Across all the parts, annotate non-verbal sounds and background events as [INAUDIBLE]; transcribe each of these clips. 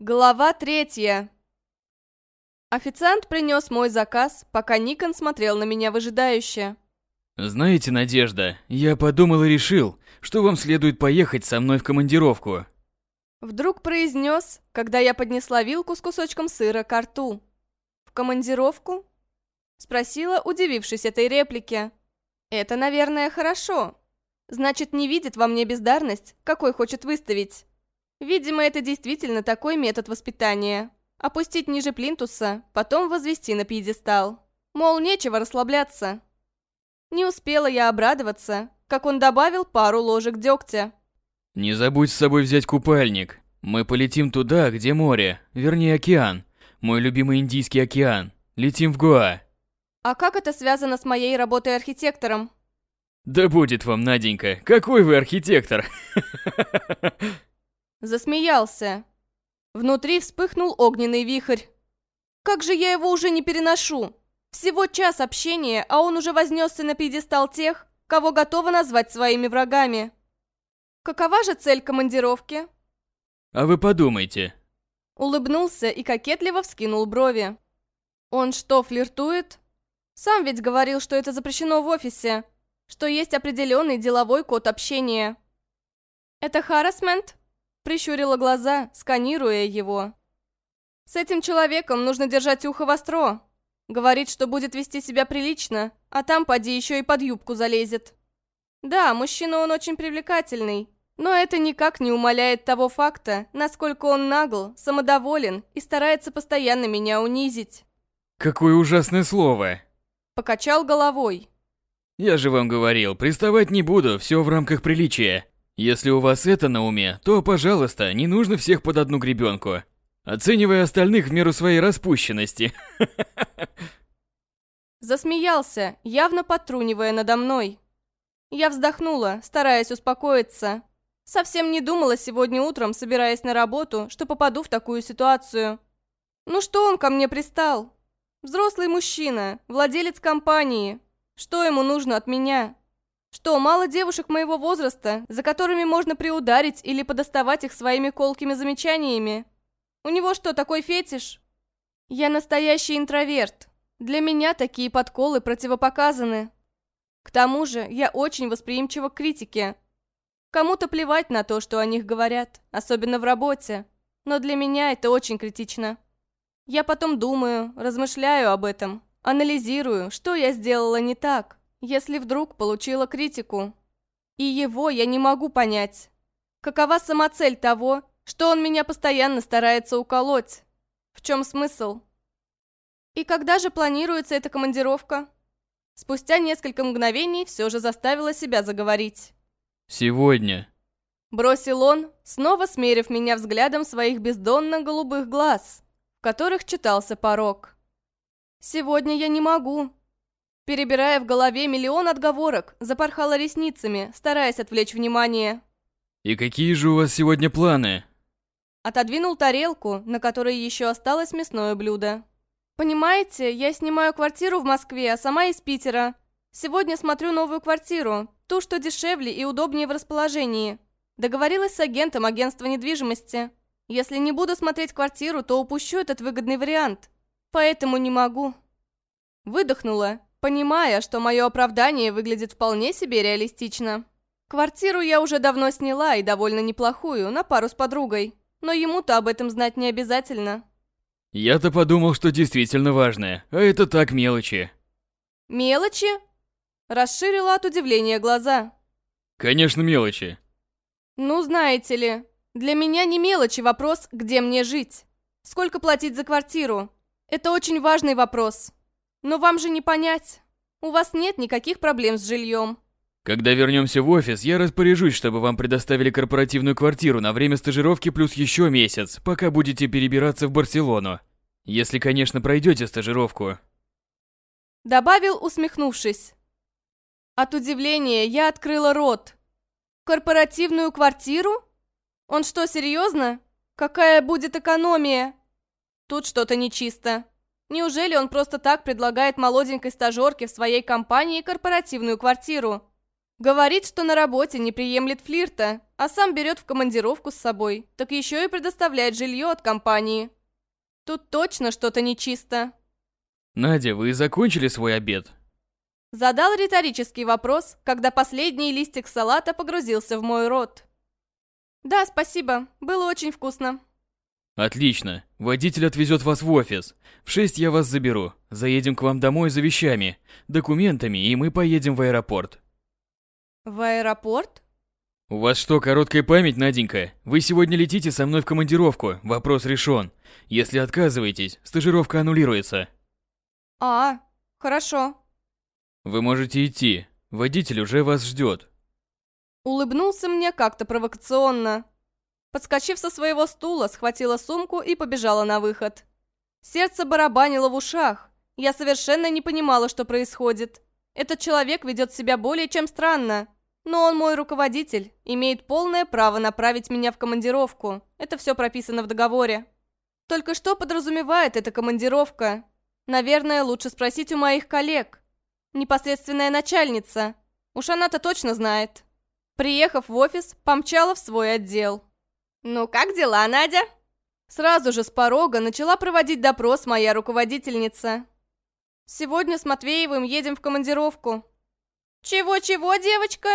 Глава третья. Официант принес мой заказ, пока Никон смотрел на меня выжидающе. Знаете, Надежда, я подумал и решил, что вам следует поехать со мной в командировку. Вдруг произнес, когда я поднесла вилку с кусочком сыра к рту. «В командировку?» Спросила, удивившись этой реплике. «Это, наверное, хорошо. Значит, не видит во мне бездарность, какой хочет выставить. Видимо, это действительно такой метод воспитания. Опустить ниже плинтуса, потом возвести на пьедестал. Мол, нечего расслабляться. Не успела я обрадоваться, как он добавил пару ложек дегтя. Не забудь с собой взять купальник. Мы полетим туда, где море, вернее океан. Мой любимый Индийский океан. Летим в Гоа. А как это связано с моей работой архитектором? Да будет вам, Наденька, какой вы архитектор? [LAUGHS] Засмеялся. Внутри вспыхнул огненный вихрь. Как же я его уже не переношу? Всего час общения, а он уже вознесся на пьедестал тех, кого готова назвать своими врагами. Какова же цель командировки? А вы подумайте. Улыбнулся и кокетливо вскинул брови. Он что, флиртует? Сам ведь говорил, что это запрещено в офисе, что есть определенный деловой код общения. Это харасмент? Прищурила глаза, сканируя его. С этим человеком нужно держать ухо востро. Говорит, что будет вести себя прилично, а там поди еще и под юбку залезет. Да, мужчина он очень привлекательный, но это никак не умаляет того факта, насколько он нагл, самодоволен и старается постоянно меня унизить. Какое ужасное слово. Покачал головой. Я же вам говорил, приставать не буду, все в рамках приличия. Если у вас это на уме, то, пожалуйста, не нужно всех под одну гребенку. Оценивая остальных в меру своей распущенности. [LAUGHS] Засмеялся, явно подтрунивая надо мной. Я вздохнула, стараясь успокоиться. Совсем не думала сегодня утром, собираясь на работу, что попаду в такую ситуацию. Ну что он ко мне пристал? Взрослый мужчина, владелец компании. Что ему нужно от меня? Что, мало девушек моего возраста, за которыми можно приударить или подоставать их своими колкими замечаниями? У него что, такой фетиш? Я настоящий интроверт. Для меня такие подколы противопоказаны. К тому же, я очень восприимчива к критике. Кому-то плевать на то, что о них говорят, особенно в работе. Но для меня это очень критично. Я потом думаю, размышляю об этом, анализирую, что я сделала не так если вдруг получила критику. И его я не могу понять. Какова самоцель того, что он меня постоянно старается уколоть? В чем смысл? И когда же планируется эта командировка? Спустя несколько мгновений все же заставила себя заговорить. «Сегодня», — бросил он, снова смерив меня взглядом своих бездонно-голубых глаз, в которых читался порог. «Сегодня я не могу», Перебирая в голове миллион отговорок, запорхала ресницами, стараясь отвлечь внимание. «И какие же у вас сегодня планы?» Отодвинул тарелку, на которой еще осталось мясное блюдо. «Понимаете, я снимаю квартиру в Москве, а сама из Питера. Сегодня смотрю новую квартиру, ту, что дешевле и удобнее в расположении. Договорилась с агентом агентства недвижимости. Если не буду смотреть квартиру, то упущу этот выгодный вариант. Поэтому не могу». Выдохнула понимая, что мое оправдание выглядит вполне себе реалистично. Квартиру я уже давно сняла и довольно неплохую, на пару с подругой. Но ему-то об этом знать не обязательно. Я-то подумал, что действительно важное, а это так мелочи. Мелочи? Расширила от удивления глаза. Конечно, мелочи. Ну, знаете ли, для меня не мелочи вопрос, где мне жить. Сколько платить за квартиру? Это очень важный вопрос. Но вам же не понять. У вас нет никаких проблем с жильем. Когда вернемся в офис, я распоряжусь, чтобы вам предоставили корпоративную квартиру на время стажировки плюс еще месяц, пока будете перебираться в Барселону. Если, конечно, пройдете стажировку. Добавил, усмехнувшись. От удивления я открыла рот. Корпоративную квартиру? Он что, серьезно? Какая будет экономия? Тут что-то нечисто. Неужели он просто так предлагает молоденькой стажерке в своей компании корпоративную квартиру? Говорит, что на работе не приемлет флирта, а сам берет в командировку с собой, так еще и предоставляет жилье от компании. Тут точно что-то нечисто. Надя, вы закончили свой обед? Задал риторический вопрос, когда последний листик салата погрузился в мой рот. Да, спасибо, было очень вкусно. Отлично. Водитель отвезет вас в офис. В шесть я вас заберу. Заедем к вам домой за вещами, документами, и мы поедем в аэропорт. В аэропорт? У вас что, короткая память, Наденька? Вы сегодня летите со мной в командировку. Вопрос решен. Если отказываетесь, стажировка аннулируется. А, хорошо. Вы можете идти. Водитель уже вас ждет. Улыбнулся мне как-то провокационно. Подскочив со своего стула, схватила сумку и побежала на выход. Сердце барабанило в ушах. Я совершенно не понимала, что происходит. Этот человек ведет себя более чем странно. Но он мой руководитель, имеет полное право направить меня в командировку. Это все прописано в договоре. Только что подразумевает эта командировка? Наверное, лучше спросить у моих коллег. Непосредственная начальница. Уж она-то точно знает. Приехав в офис, помчала в свой отдел. «Ну, как дела, Надя?» Сразу же с порога начала проводить допрос моя руководительница. «Сегодня с Матвеевым едем в командировку». «Чего-чего, девочка?»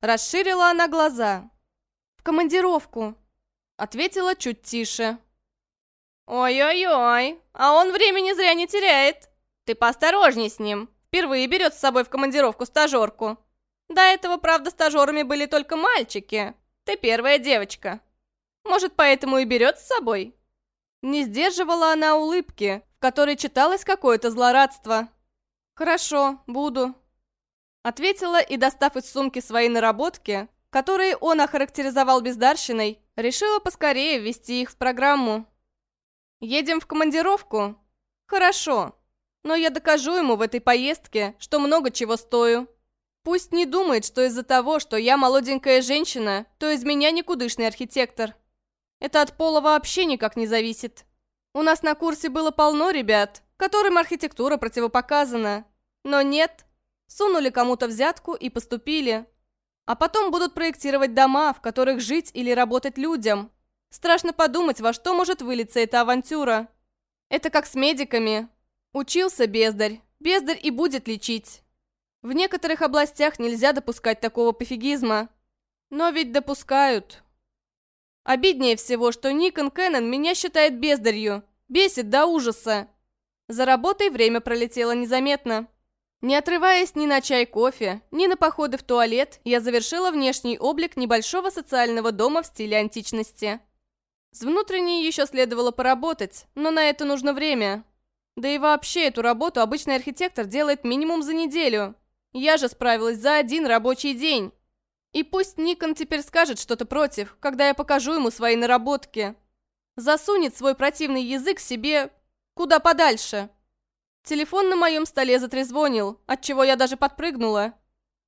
Расширила она глаза. «В командировку», — ответила чуть тише. «Ой-ой-ой, а он времени зря не теряет. Ты поосторожней с ним. Впервые берет с собой в командировку стажерку. До этого, правда, стажерами были только мальчики. Ты первая девочка. Может, поэтому и берет с собой?» Не сдерживала она улыбки, в которой читалось какое-то злорадство. «Хорошо, буду», — ответила и, достав из сумки свои наработки, которые он охарактеризовал бездарщиной, решила поскорее ввести их в программу. «Едем в командировку?» «Хорошо, но я докажу ему в этой поездке, что много чего стою. Пусть не думает, что из-за того, что я молоденькая женщина, то из меня никудышный архитектор». Это от пола вообще никак не зависит. У нас на курсе было полно ребят, которым архитектура противопоказана. Но нет, сунули кому-то взятку и поступили. А потом будут проектировать дома, в которых жить или работать людям. Страшно подумать, во что может вылиться эта авантюра. Это как с медиками. Учился бездарь, бездарь и будет лечить. В некоторых областях нельзя допускать такого пофигизма. Но ведь допускают. Обиднее всего, что Никон Кэннон меня считает бездарью. Бесит до ужаса. За работой время пролетело незаметно. Не отрываясь ни на чай кофе, ни на походы в туалет, я завершила внешний облик небольшого социального дома в стиле античности. С внутренней еще следовало поработать, но на это нужно время. Да и вообще эту работу обычный архитектор делает минимум за неделю. Я же справилась за один рабочий день. И пусть Никон теперь скажет что-то против, когда я покажу ему свои наработки. Засунет свой противный язык себе куда подальше. Телефон на моем столе затрезвонил, отчего я даже подпрыгнула.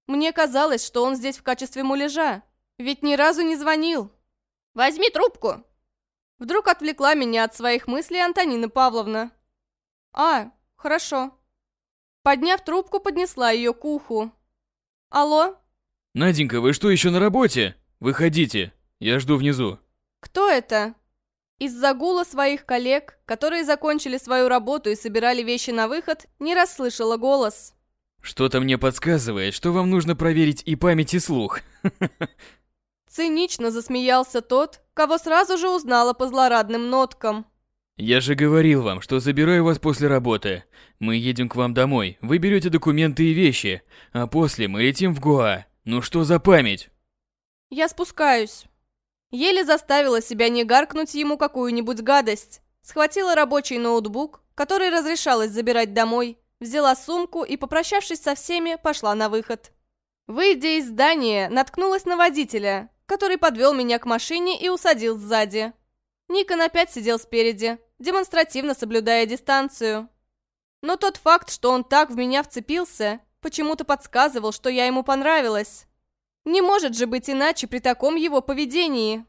Мне казалось, что он здесь в качестве муляжа, ведь ни разу не звонил. «Возьми трубку!» Вдруг отвлекла меня от своих мыслей Антонина Павловна. «А, хорошо». Подняв трубку, поднесла ее к уху. «Алло?» Наденька, вы что, еще на работе? Выходите, я жду внизу. Кто это? Из-за гула своих коллег, которые закончили свою работу и собирали вещи на выход, не расслышала голос. Что-то мне подсказывает, что вам нужно проверить и память, и слух. [LAUGHS] Цинично засмеялся тот, кого сразу же узнала по злорадным ноткам. Я же говорил вам, что забираю вас после работы. Мы едем к вам домой, вы берете документы и вещи, а после мы летим в Гоа. Ну что за память? Я спускаюсь. Еле заставила себя не гаркнуть ему какую-нибудь гадость. Схватила рабочий ноутбук, который разрешалось забирать домой, взяла сумку и, попрощавшись со всеми, пошла на выход. Выйдя из здания, наткнулась на водителя, который подвел меня к машине и усадил сзади. Никон опять сидел спереди, демонстративно соблюдая дистанцию. Но тот факт, что он так в меня вцепился, Почему-то подсказывал, что я ему понравилась. Не может же быть иначе при таком его поведении.